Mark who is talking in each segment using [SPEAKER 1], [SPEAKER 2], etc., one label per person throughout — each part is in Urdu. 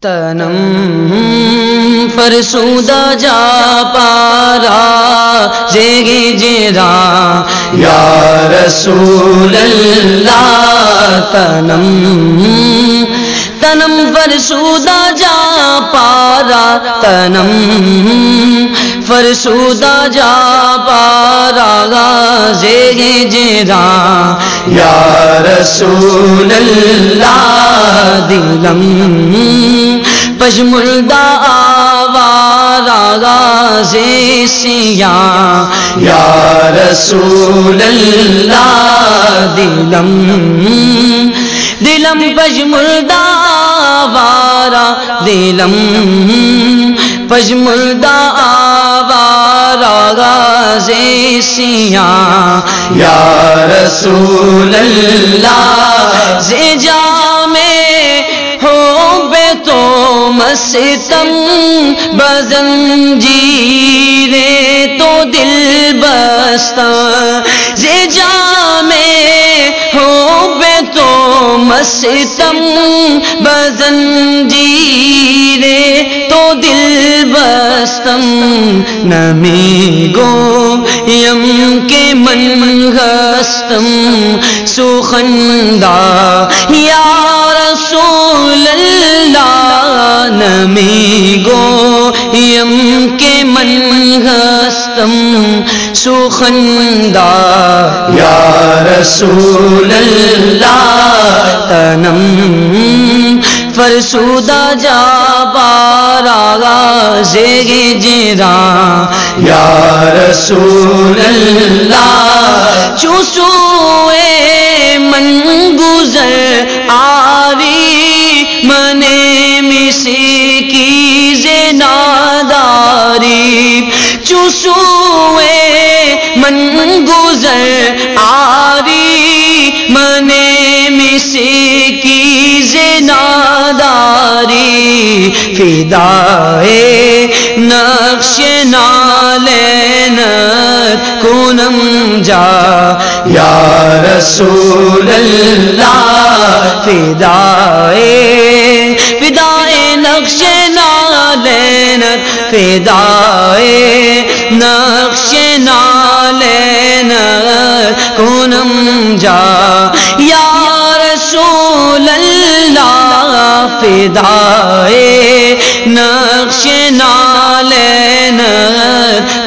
[SPEAKER 1] تنم فرسودہ جا پارا زیگی جیرا۔ یا رسول اللہ، تنم تنم فرسودہ جا پارا۔ تنم فرسودہ جا پارا زیگی جیرا، یا رسول اللہ دلم۔ پشمردہ آوارا سے سیا یا رسول اللہ دلم۔ دلم پشمردہ آوارا دلم۔ پشمردہ آوارا سے سیا یا رسول اللہ سے جا ہو بے تو مستم، بزن جی رے تو دل بستا زے جا ہو بے تو مستم، بزن جی رے تو دل بستم نمی گو یم کے من ہستم سخندہ یا رسول اللہ نمی گو یم کے من ہستم سخندہ یا رسول اللہ تنم فرسودہ جا بارا زیگی یا رسول اللہ چوسوے من گزر آری منے مسی کی زناداری۔ چوسوے من گزر آری منے مسی فدائے، نقش نالین کنم جا۔ یا رسول اللہ، فدائے فدائے، نقش نالین فدائے، نقش نالین کنم جا۔ فدائے نقش نالین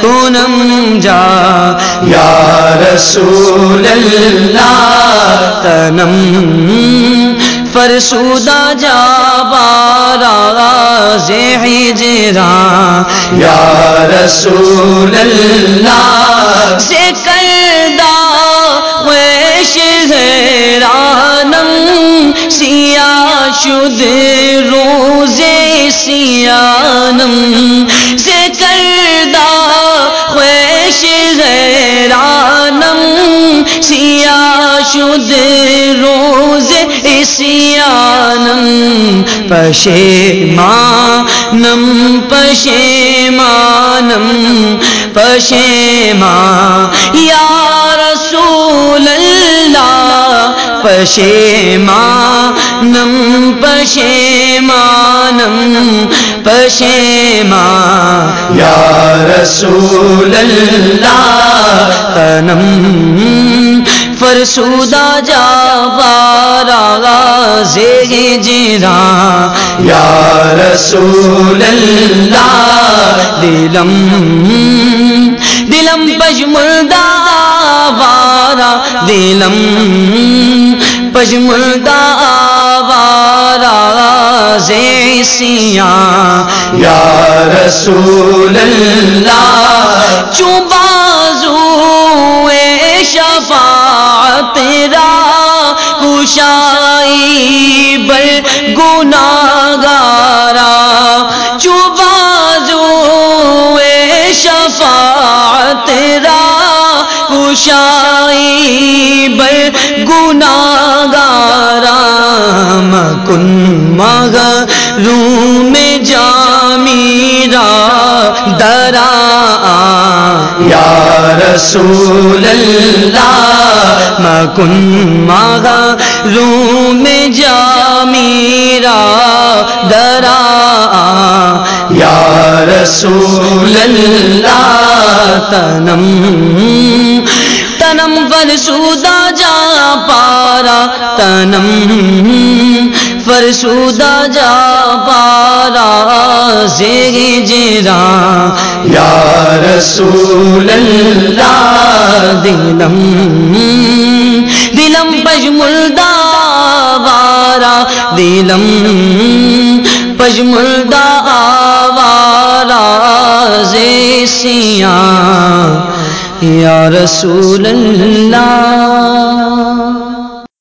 [SPEAKER 1] کنم جا۔ یا رسول اللہ، تنم فرسودہ جا بارا زی جرا یا رسول اللہ سے کردہ شد روز سیانم سے کردہ خویش غیرانم سیا شد روز سیانم پشیمانم پشیمانم پشیما یا رسول پشیمانم پشیمانم پشیما یا رسول اللہ، تنم فرسودہ جا بارا زیگی جیرا یا رسول اللہ، دلم دلم پشمردہ دلم پشمردہ وارا زی سیا یا رسول اللہ چوبازو شفاعت را کشائی بر گناگارا چوبازو شفاعت را کشائی بر گناگارا مکن مغ روم جامیرا درا یا رسول اللہ مکن مغا روم جا میرا درا یا رسول اللہ تنم تنم فرسودہ جا پارا، تنم فرسودہ جا پارا، زیر جیرا۔ یا رسول اللہ، دلم دلم پجملدہ وارا دلم پجملدہ آوارا زیسیاں یا رسول اللہ